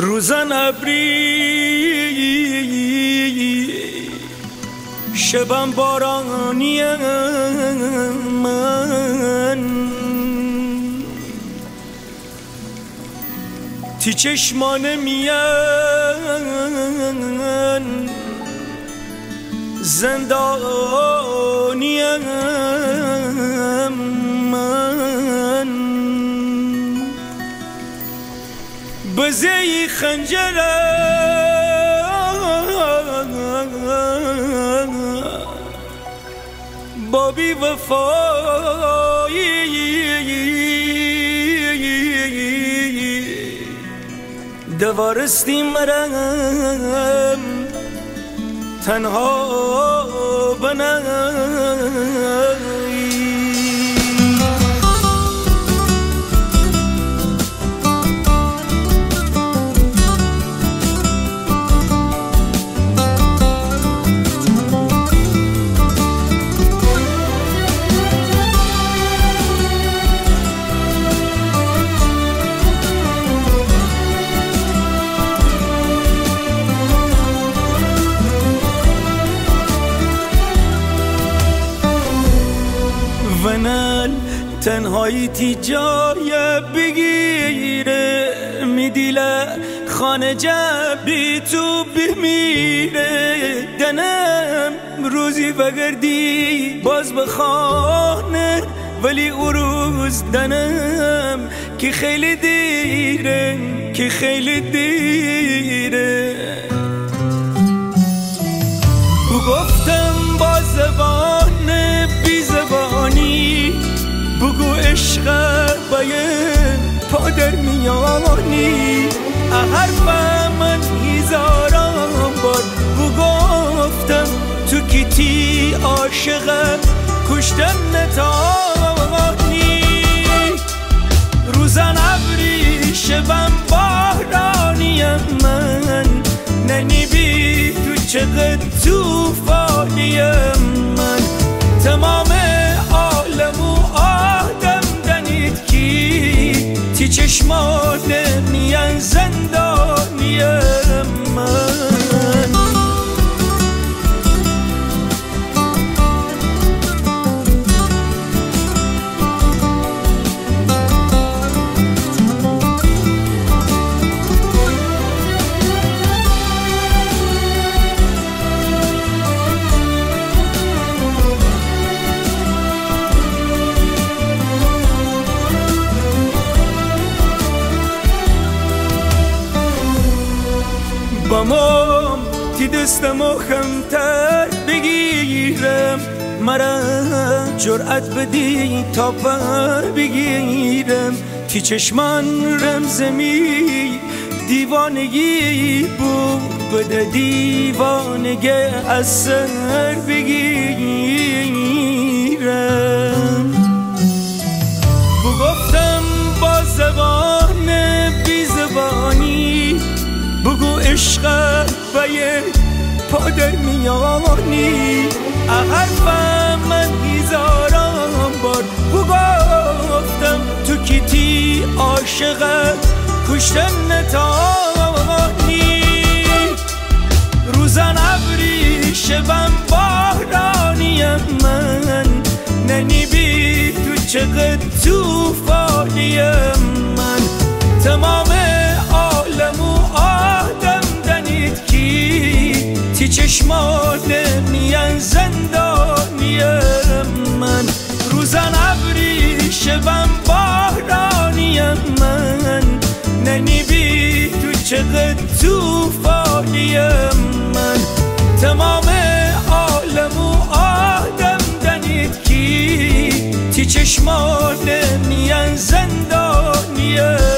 روزن ابری شبم بارانی من. تی چشمان میان. زندانی بزی خنجرم بابی وفایی دوارستی مرم. تنها ونل تنهایی تی جای بگیره. میدیله خانه جبی تو بمیره دنم روزی بگردی باز به خانه ولی او روز دنم که خیلی دیره که خیلی دیره. گفتم با زبان بگو عشق باید پادر میانی حرف من هزاران بار بگفتم تو کیتی عاشق کشتن نتانی روزن ابری شبم بارانیم من ننی بی تو چقدر توفانیم من. تمام کی بامام تی دستمو خمتر بگیرم مرا جرأت بدی تا پر بگیرم تی چشمان رمزمی دیوانگی بود بده دیوانگه از سر بگیرم. عشق بایه پادر میانی حرف من هزاران بار بگفتم تو کیتی عاشق کشتن نتانی. روزن ابری شبم بارانیم من ننی بی تو چقدر توفانیم من. تمام چشمان میان زندانیم من. روزن ابری شبم بارانیم من. ننی بی تو چقدر توفانیم من. تمام عالم و آدم دنید کی؟ تی چشمان میان زندانیم